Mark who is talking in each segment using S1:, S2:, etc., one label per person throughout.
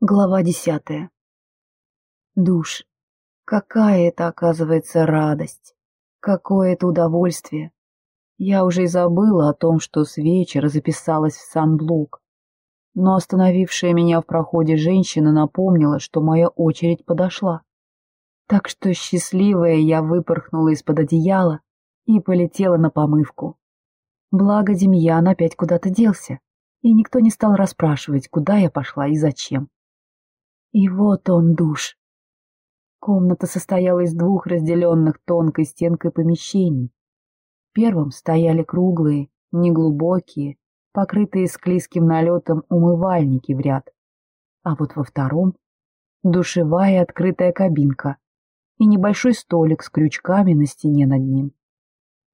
S1: Глава десятая. Душ. Какая это, оказывается, радость. Какое это удовольствие. Я уже и забыла о том, что с вечера записалась в санблок. Но остановившая меня в проходе женщина напомнила, что моя очередь подошла. Так что счастливая я выпорхнула из-под одеяла и полетела на помывку. Благо Демьян опять куда-то делся, и никто не стал расспрашивать, куда я пошла и зачем. И вот он душ. Комната состояла из двух разделенных тонкой стенкой помещений. В первом стояли круглые, неглубокие, покрытые склизким налетом умывальники в ряд. А вот во втором — душевая открытая кабинка и небольшой столик с крючками на стене над ним.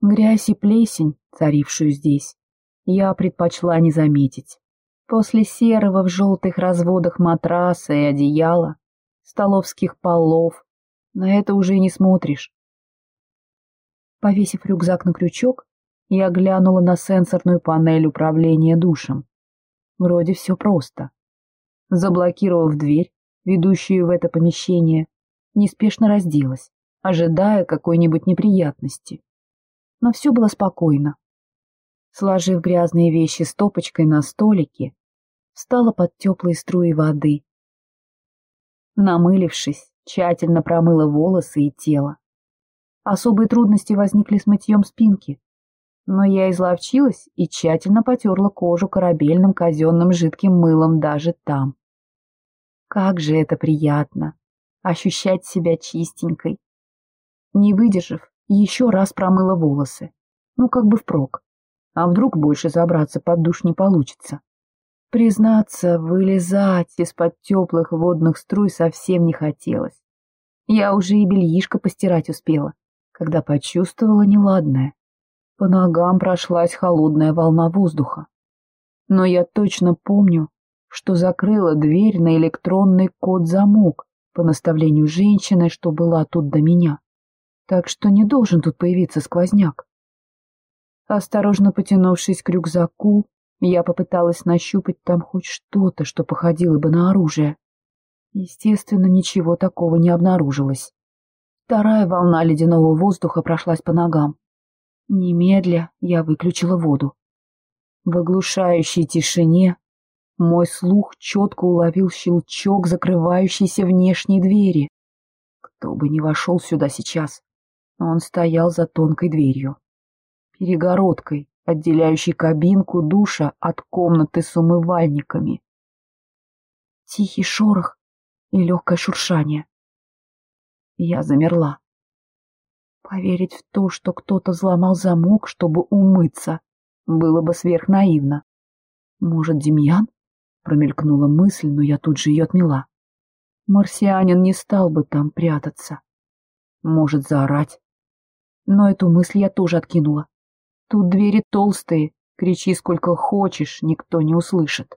S1: Грязь и плесень, царившую здесь, я предпочла не заметить. После серого в желтых разводах матраса и одеяла, столовских полов, на это уже не смотришь. Повесив рюкзак на крючок, я глянула на сенсорную панель управления душем. Вроде все просто. Заблокировав дверь, ведущую в это помещение, неспешно разделась, ожидая какой-нибудь неприятности. Но все было спокойно. Сложив грязные вещи стопочкой на столике, встала под теплые струи воды. Намылившись, тщательно промыла волосы и тело. Особые трудности возникли с мытьем спинки, но я изловчилась и тщательно потерла кожу корабельным казенным жидким мылом даже там. Как же это приятно — ощущать себя чистенькой. Не выдержав, еще раз промыла волосы, ну как бы впрок. А вдруг больше забраться под душ не получится? Признаться, вылезать из-под теплых водных струй совсем не хотелось. Я уже и бельишко постирать успела, когда почувствовала неладное. По ногам прошлась холодная волна воздуха. Но я точно помню, что закрыла дверь на электронный код-замок по наставлению женщины, что была тут до меня. Так что не должен тут появиться сквозняк. Осторожно потянувшись к рюкзаку, я попыталась нащупать там хоть что-то, что походило бы на оружие. Естественно, ничего такого не обнаружилось. Вторая волна ледяного воздуха прошлась по ногам. Немедля я выключила воду. В оглушающей тишине мой слух четко уловил щелчок закрывающейся внешней двери. Кто бы ни вошел сюда сейчас, он стоял за тонкой дверью перегородкой, отделяющей кабинку душа от комнаты с умывальниками. Тихий шорох и легкое шуршание. Я замерла. Поверить в то, что кто-то взломал замок, чтобы умыться, было бы сверхнаивно. Может, Демьян? Промелькнула мысль, но я тут же ее отмела. Марсианин не стал бы там прятаться. Может, заорать. Но эту мысль я тоже откинула. Тут двери толстые, кричи сколько хочешь, никто не услышит.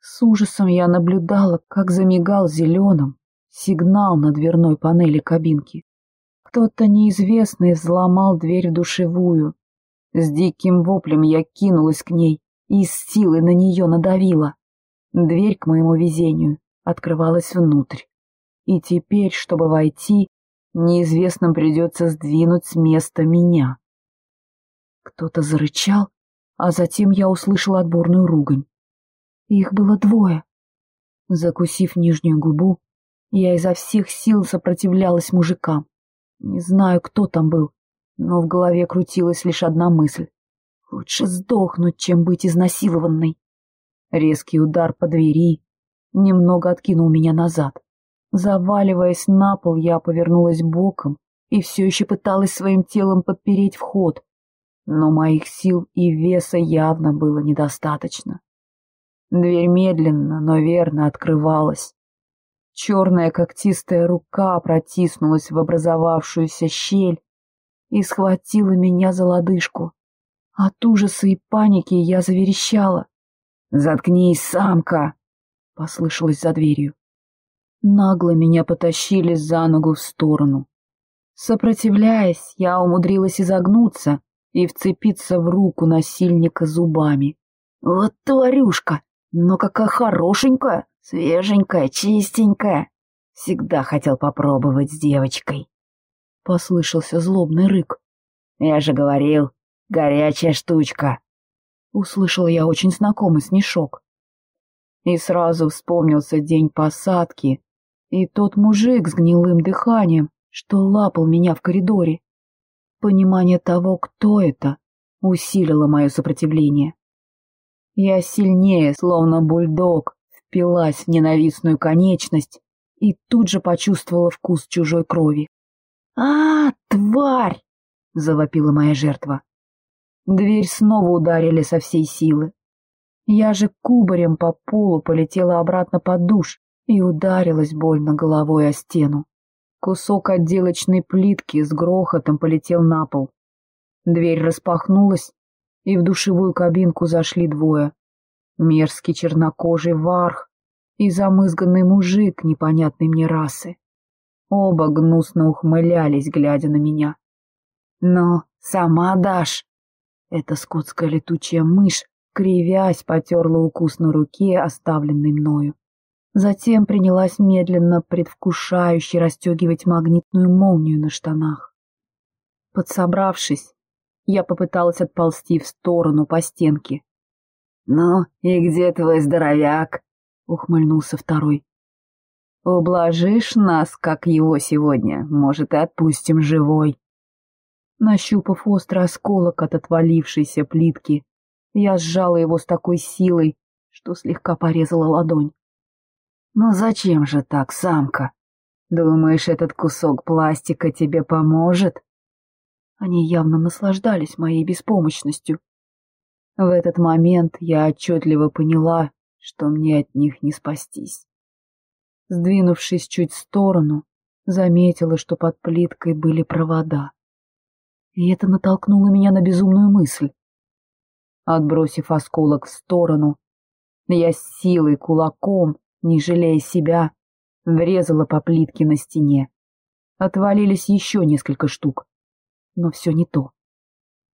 S1: С ужасом я наблюдала, как замигал зеленым сигнал на дверной панели кабинки. Кто-то неизвестный взломал дверь в душевую. С диким воплем я кинулась к ней и с силой на нее надавила. Дверь, к моему везению, открывалась внутрь. И теперь, чтобы войти, неизвестным придется сдвинуть с места меня. Кто-то зарычал, а затем я услышала отборную ругань. Их было двое. Закусив нижнюю губу, я изо всех сил сопротивлялась мужикам. Не знаю, кто там был, но в голове крутилась лишь одна мысль. Лучше сдохнуть, чем быть изнасилованной. Резкий удар по двери немного откинул меня назад. Заваливаясь на пол, я повернулась боком и все еще пыталась своим телом подпереть вход, но моих сил и веса явно было недостаточно. Дверь медленно, но верно открывалась. Черная когтистая рука протиснулась в образовавшуюся щель и схватила меня за лодыжку. От ужаса и паники я заверещала. «Заткнись, самка!» — послышалось за дверью. Нагло меня потащили за ногу в сторону. Сопротивляясь, я умудрилась изогнуться и вцепиться в руку насильника зубами. «Вот тварюшка! Но какая хорошенькая!
S2: Свеженькая, чистенькая. Всегда хотел попробовать с девочкой. Послышался злобный рык. Я же говорил, горячая штучка. Услышал я очень знакомый смешок. И сразу вспомнился день посадки и тот мужик с гнилым дыханием, что лапал меня в коридоре. Понимание того, кто это, усилило мое сопротивление. Я сильнее, словно бульдог, впилась в ненавистную конечность и тут же почувствовала вкус чужой крови. «А, тварь!» — завопила моя жертва. Дверь снова ударили со всей силы. Я же кубарем по полу полетела обратно под душ и ударилась больно головой о стену. Кусок отделочной плитки с грохотом полетел на пол. Дверь распахнулась, и в душевую кабинку зашли двое. Мерзкий чернокожий варх и замызганный мужик непонятной мне расы. Оба гнусно ухмылялись, глядя на меня. «Но сама дашь!» Эта скотская летучая мышь, кривясь, потерла укус на руке, оставленный мною. Затем принялась медленно, предвкушающе расстегивать магнитную молнию на штанах. Подсобравшись, я попыталась отползти в сторону по стенке. «Ну, и где твой здоровяк?» — ухмыльнулся второй. «Ублажишь нас, как его сегодня, может, и отпустим живой». Нащупав острый осколок от отвалившейся плитки, я сжала его с такой силой, что слегка порезала ладонь. «Но зачем же так, самка? Думаешь, этот кусок пластика тебе поможет?» Они явно наслаждались моей беспомощностью. В этот момент я отчетливо поняла, что мне от них не спастись. Сдвинувшись чуть в сторону, заметила, что под плиткой были провода. И это натолкнуло меня на безумную мысль. Отбросив осколок в сторону, я с силой кулаком не жалея себя, врезала по плитке на стене. Отвалились еще несколько штук. Но все не то.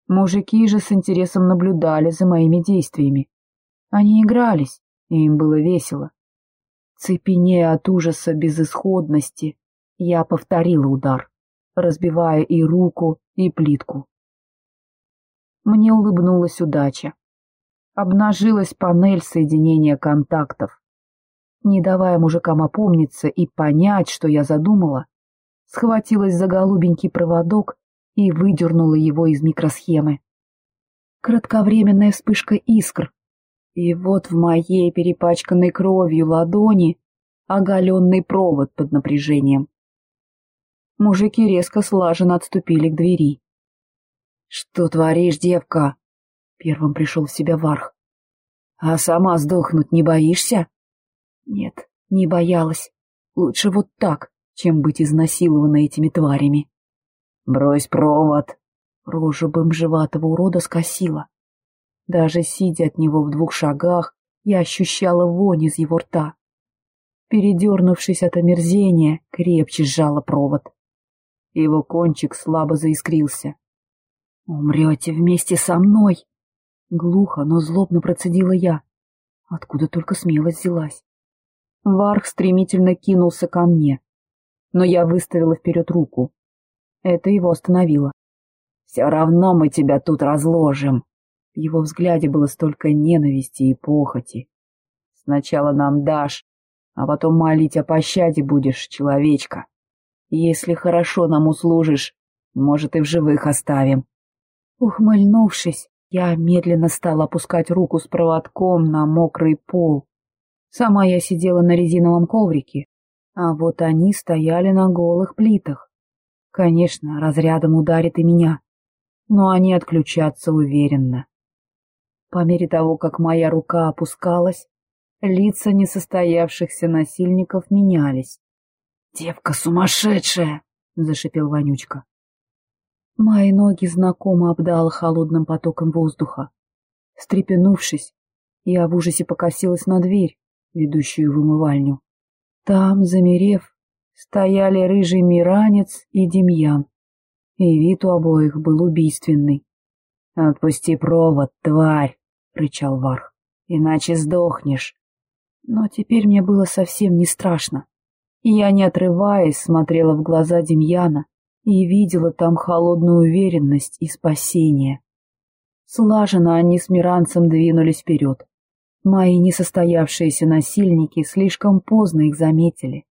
S2: Мужики же с интересом наблюдали за моими действиями. Они игрались, и им было весело. Цепенея от ужаса безысходности, я повторила удар, разбивая и руку, и плитку. Мне улыбнулась удача. Обнажилась панель соединения контактов не давая мужикам опомниться и понять, что я задумала, схватилась за голубенький проводок и выдернула его из микросхемы. Кратковременная вспышка искр, и вот в моей перепачканной кровью ладони оголенный провод под напряжением. Мужики резко слаженно отступили к двери. — Что творишь, девка? — первым пришел в себя Варх. — А сама сдохнуть не боишься? Нет, не боялась. Лучше вот так, чем быть изнасилованной этими тварями. «Брось провод!» Рожу бомжеватого урода скосила. Даже сидя от него в двух шагах, я ощущала вонь из его рта. Передернувшись от омерзения, крепче сжала провод. Его кончик слабо заискрился. «Умрете вместе со мной!» Глухо, но злобно процедила я. Откуда только смелость взялась. Варх стремительно кинулся ко мне, но я выставила вперед руку. Это его остановило. «Все равно мы тебя тут разложим!» В его взгляде было столько ненависти и похоти. «Сначала нам дашь, а потом молить о пощаде будешь, человечка. Если хорошо нам услужишь, может, и в живых оставим». Ухмыльнувшись, я медленно стала опускать руку с проводком на мокрый пол, Сама я сидела на резиновом коврике, а вот они стояли на голых плитах. Конечно, разрядом ударит и меня, но они отключатся уверенно. По мере того, как моя рука опускалась, лица несостоявшихся насильников менялись. «Девка сумасшедшая!» — зашипел Вонючка. Мои ноги знакомо обдало холодным потоком воздуха. Стрепенувшись, я в ужасе покосилась на дверь, ведущую в умывальню. Там, замерев, стояли рыжий миранец и Демьян, и вид у обоих был убийственный. — Отпусти провод, тварь! — рычал Варх. — Иначе сдохнешь.
S1: Но теперь мне было совсем не страшно. Я, не отрываясь, смотрела в глаза Демьяна и видела там холодную уверенность и спасение. Слаженно они с Миранцем двинулись вперед. Мои несостоявшиеся насильники слишком поздно их заметили.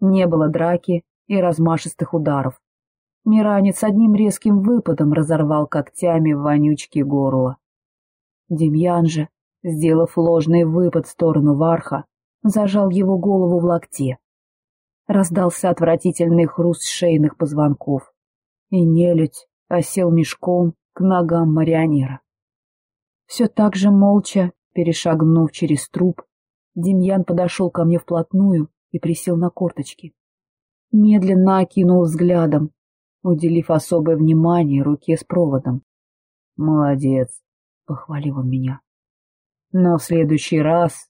S1: Не было драки и размашистых ударов. Миранец одним резким выпадом разорвал когтями вонючки горло. Демьян же, сделав ложный выпад в сторону Варха, зажал его голову в локте. Раздался отвратительный хруст шейных позвонков, и нелюдь осел мешком к ногам марионера. Все так же молча, перешагнув через труп, Демьян подошел ко мне вплотную и присел на корточки. Медленно окинул взглядом, уделив особое внимание руке с проводом. «Молодец», — похвалил он меня. «Но в следующий раз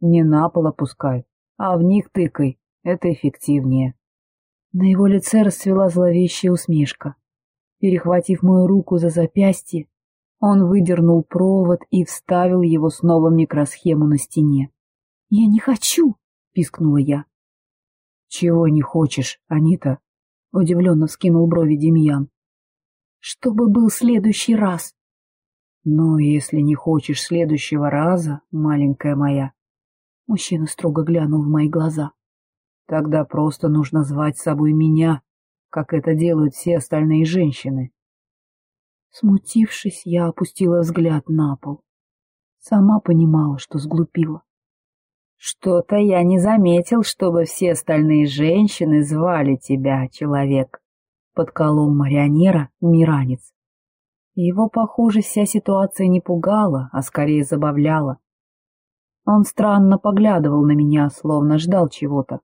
S1: не на пол опускай, а в них тыкай, это эффективнее». На его лице расцвела зловещая усмешка. Перехватив мою руку за запястье, он выдернул провод и вставил его снова в микросхему на стене. «Я не хочу!» — пискнула я. «Чего не хочешь, Анита?» — удивленно вскинул брови Демьян. «Чтобы был следующий раз». «Но если не хочешь следующего раза, маленькая моя...» Мужчина строго глянул в мои глаза. «Тогда просто нужно звать с собой меня, как это делают все остальные женщины». Смутившись, я опустила взгляд на пол. Сама понимала, что сглупила. «Что-то я не заметил, чтобы все остальные женщины звали тебя, человек», — подколол марионера Миранец. Его, похоже, вся ситуация не пугала, а скорее забавляла. Он странно поглядывал на меня, словно ждал чего-то.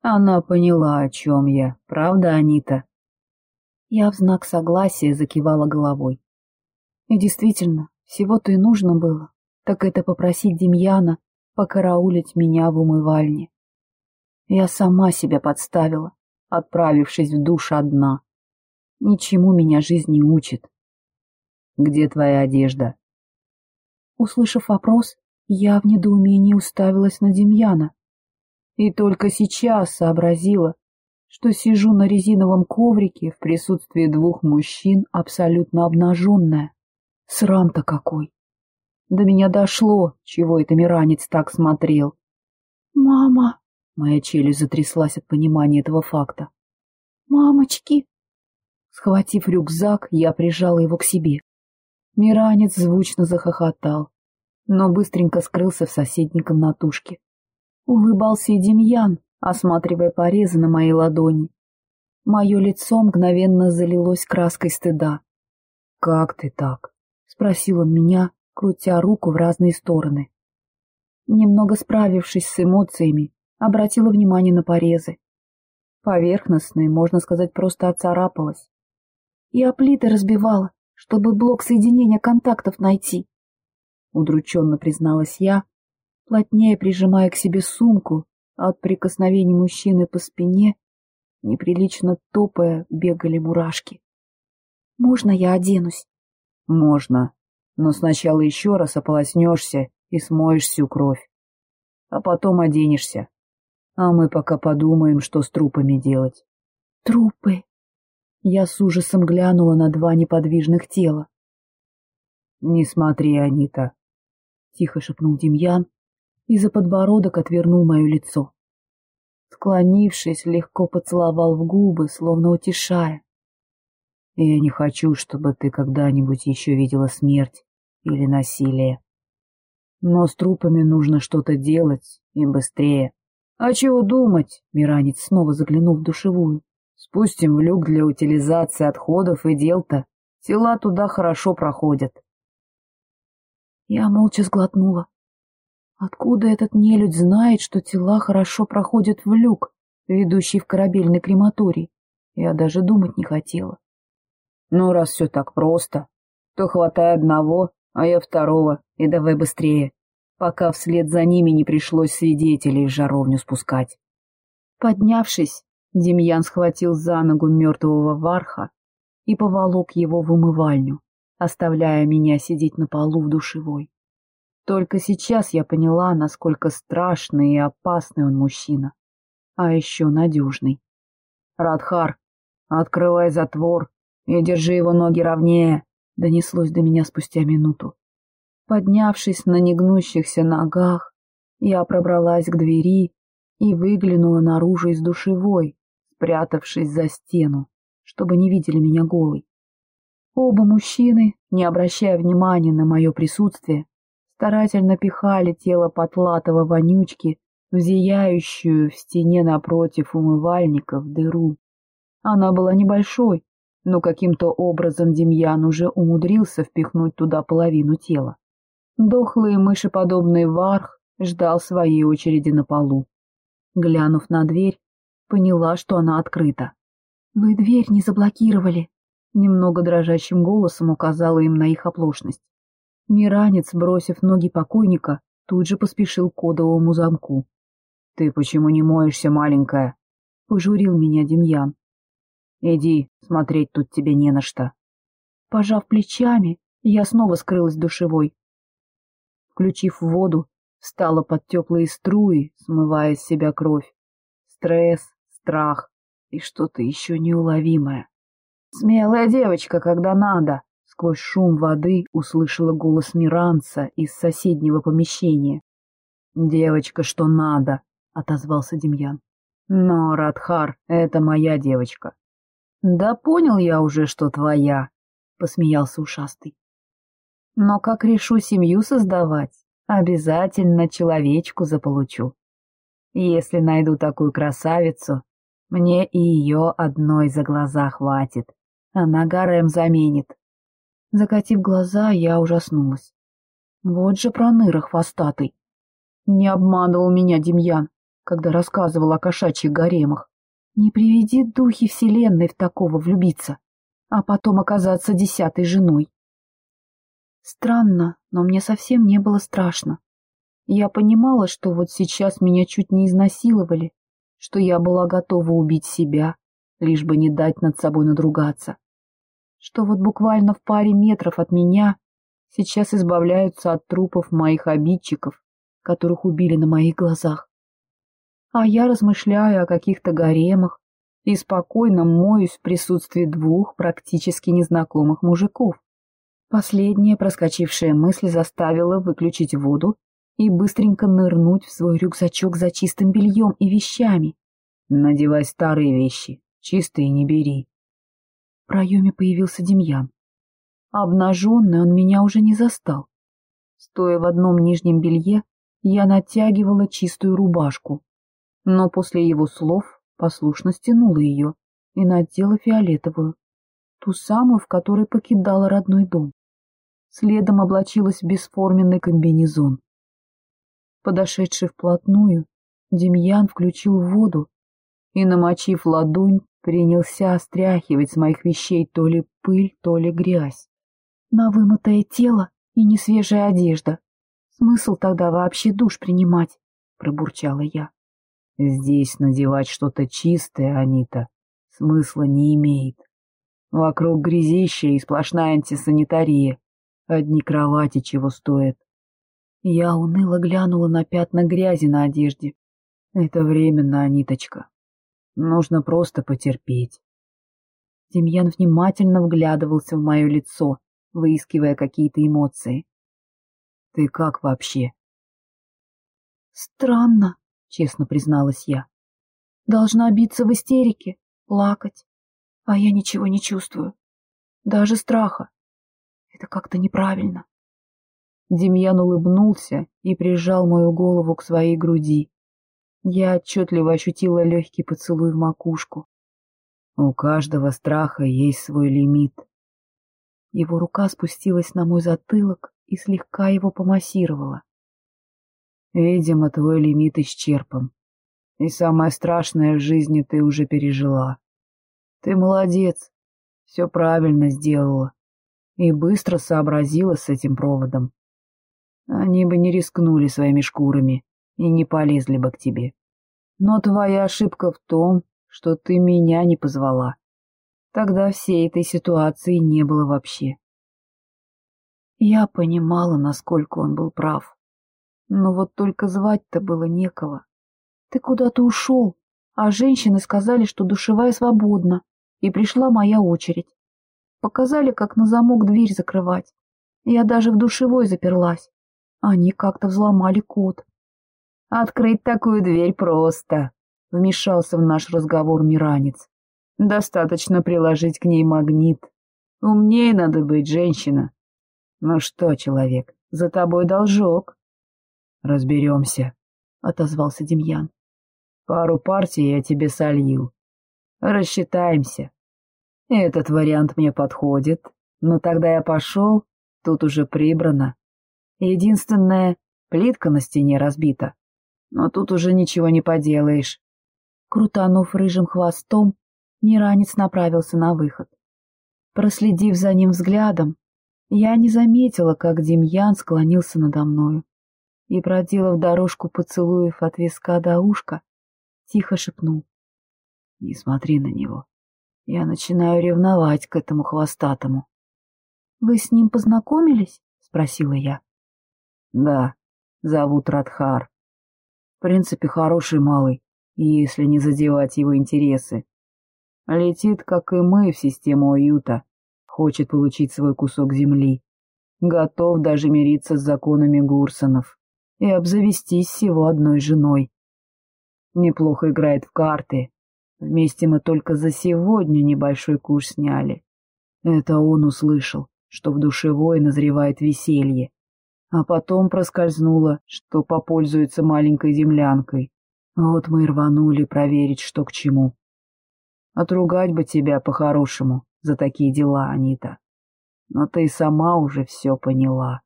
S1: Она поняла, о чем я, правда, Анита? Я в знак согласия закивала головой. И действительно, всего-то и нужно было, так это попросить Демьяна покараулить меня в умывальне. Я сама себя подставила, отправившись в душ одна. Ничему меня жизнь не учит. «Где твоя одежда?» Услышав вопрос, я в недоумении уставилась на Демьяна. И только сейчас сообразила, что сижу на резиновом коврике в присутствии двух мужчин абсолютно обнаженная. Срам-то какой! До меня дошло, чего это Миранец так смотрел. «Мама!» — моя челюсть затряслась от понимания этого факта. «Мамочки!» Схватив рюкзак, я прижала его к себе. Миранец звучно захохотал, но быстренько скрылся в соседней комнатушке. Улыбался и Демьян, осматривая порезы на моей ладони. Мое лицо мгновенно залилось краской стыда. «Как ты так?» — спросил он меня, крутя руку в разные стороны. Немного справившись с эмоциями, обратила внимание на порезы. Поверхностные, можно сказать, просто оцарапалась. Я плиты разбивала, чтобы блок соединения контактов найти. Удрученно призналась я, плотнее прижимая к себе сумку, от прикосновений мужчины по спине, неприлично топая, бегали мурашки. «Можно я оденусь?» «Можно», но сначала еще раз ополоснешься и смоешь всю кровь. А потом оденешься. А мы пока подумаем, что с трупами делать. Трупы. Я с ужасом глянула на два неподвижных тела. Не смотри, Анита, тихо шепнул Демьян и за подбородок отвернул мое лицо. Склонившись, легко поцеловал в губы, словно утешая. Я не хочу, чтобы ты когда-нибудь еще видела смерть или насилие. Но с трупами нужно что-то делать, и быстрее. А чего думать? Миранец снова заглянул в душевую. Спустим в люк для утилизации отходов и дел-то. Тела туда хорошо проходят. Я молча сглотнула. Откуда этот нелюдь знает, что тела хорошо проходят в люк, ведущий в корабельный крематорий? Я даже думать не хотела. Ну, раз все так просто, то хватай одного, а я второго, и давай быстрее, пока вслед за ними не пришлось свидетелей в жаровню спускать. Поднявшись, Демьян схватил за ногу мертвого варха и поволок его в умывальню, оставляя меня сидеть на полу в душевой. Только сейчас я поняла, насколько страшный и опасный он мужчина, а еще надежный. «Радхар, открывай затвор и держи его ноги ровнее», — донеслось до меня спустя минуту. Поднявшись на негнущихся ногах, я пробралась к двери и выглянула наружу из душевой, спрятавшись за стену, чтобы не видели меня голой. Оба мужчины, не обращая внимания на мое присутствие, старательно пихали тело потлатого вонючки в зияющую в стене напротив умывальников дыру. Она была небольшой, но каким-то образом Демьян уже умудрился впихнуть туда половину тела. Дохлый мышеподобный варх ждал своей очереди на полу. Глянув на дверь, поняла, что она открыта. «Вы дверь не заблокировали», — немного дрожащим голосом указала им на их оплошность. Миранец, бросив ноги покойника, тут же поспешил к кодовому замку. «Ты почему не моешься, маленькая?» — пожурил меня Демьян. «Иди, смотреть тут тебе не на что». Пожав плечами, я снова скрылась душевой. Включив воду, встала под теплые струи, смывая с себя кровь. Стресс, страх и что-то еще неуловимое. «Смелая девочка, когда надо!» Сквозь шум воды услышала голос Миранца из соседнего помещения. «Девочка, что надо!» — отозвался Демьян. «Но, Радхар, это моя девочка». «Да понял я уже, что твоя», — посмеялся ушастый. «Но как решу семью создавать, обязательно человечку заполучу. Если найду такую красавицу, мне и ее одной за глаза хватит. Она гарем заменит». Закатив глаза, я ужаснулась. Вот же проныра хвостатый. Не обманывал меня Демьян когда рассказывал о кошачьих гаремах. Не приведи духи вселенной в такого влюбиться, а потом оказаться десятой женой. Странно, но мне совсем не было страшно. Я понимала, что вот сейчас меня чуть не изнасиловали, что я была готова убить себя, лишь бы не дать над собой надругаться, что вот буквально в паре метров от меня сейчас избавляются от трупов моих обидчиков, которых убили на моих глазах а я размышляю о каких-то гаремах и спокойно моюсь в присутствии двух практически незнакомых мужиков. Последняя проскочившая мысль заставила выключить воду и быстренько нырнуть в свой рюкзачок за чистым бельем и вещами. «Надевай старые вещи, чистые не бери». Проеме появился Демьян. Обнаженный он меня уже не застал. Стоя в одном нижнем белье, я натягивала чистую рубашку, но после его слов послушно стянула ее и надела фиолетовую, ту самую, в которой покидала родной дом. Следом облачилась бесформенный комбинезон. Подошедший вплотную, Демьян включил воду и, намочив ладонь, принялся остряхивать с моих вещей то ли пыль, то ли грязь. На вымытое тело и несвежая одежда. Смысл тогда вообще душ принимать, пробурчала я. Здесь надевать что-то чистое, Анита, смысла не имеет. Вокруг грязища и сплошная антисанитария. Одни кровати чего стоят. Я уныло глянула на пятна грязи на одежде. Это временно, Аниточка. Нужно просто потерпеть. Демьян внимательно вглядывался в мое лицо, выискивая какие-то эмоции. Ты как вообще? Странно, честно призналась я. Должна биться в истерике, плакать, а я ничего не чувствую. Даже страха. Это как-то неправильно. Демьян улыбнулся и прижал мою голову к своей груди. Я отчетливо ощутила легкий поцелуй в макушку. У каждого страха есть свой лимит. Его рука спустилась на мой затылок и слегка его помассировала. Видимо, твой лимит исчерпан. И самое страшное в жизни ты уже пережила. Ты молодец, все правильно сделала. И быстро сообразила с этим проводом. Они бы не рискнули своими шкурами и не полезли бы к тебе. Но твоя ошибка в том, что ты меня не позвала. Тогда всей этой ситуации не было вообще. Я понимала, насколько он был прав. Но вот только звать-то было некого. Ты куда-то ушел, а женщины сказали, что душевая свободна, и пришла моя очередь. Показали, как на замок дверь закрывать. Я даже в душевой заперлась. Они как-то взломали код.
S2: «Открыть такую дверь просто», — вмешался в наш разговор Миранец. «Достаточно приложить к ней магнит. Умнее надо быть, женщина. Ну что, человек, за тобой должок?» «Разберемся», — отозвался Демьян. «Пару партий я тебе солью. Рассчитаемся. Этот вариант мне подходит, но тогда я пошел, тут уже прибрано. Единственное, плитка на стене разбита, но тут уже ничего не поделаешь».
S1: Крутанув рыжим хвостом, Миранец направился на выход. Проследив за ним взглядом, я не заметила, как Демьян склонился надо мною и, проделав дорожку поцелуев от виска до ушка, тихо шепнул. «Не смотри на него. Я начинаю ревновать к этому хвостатому». «Вы с ним познакомились?» — спросила я.
S2: «Да, зовут Радхар. Принципе, хороший малый, если не задевать его интересы. Летит, как и мы, в систему уюта, хочет получить свой кусок земли. Готов даже мириться с законами Гурсонов и обзавестись всего одной женой. Неплохо играет в карты. Вместе мы только за сегодня небольшой куш сняли. Это он услышал, что в душевой назревает веселье. А потом проскользнуло, что попользуется маленькой землянкой. Вот мы и рванули проверить, что к чему. Отругать бы тебя по-хорошему за такие дела, Анита. Но ты сама уже все поняла.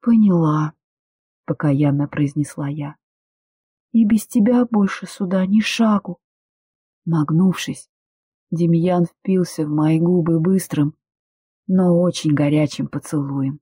S1: Поняла, — покаянно произнесла я. «И без тебя больше сюда ни шагу». Нагнувшись, Демьян впился в мои губы быстрым, но очень горячим поцелуем.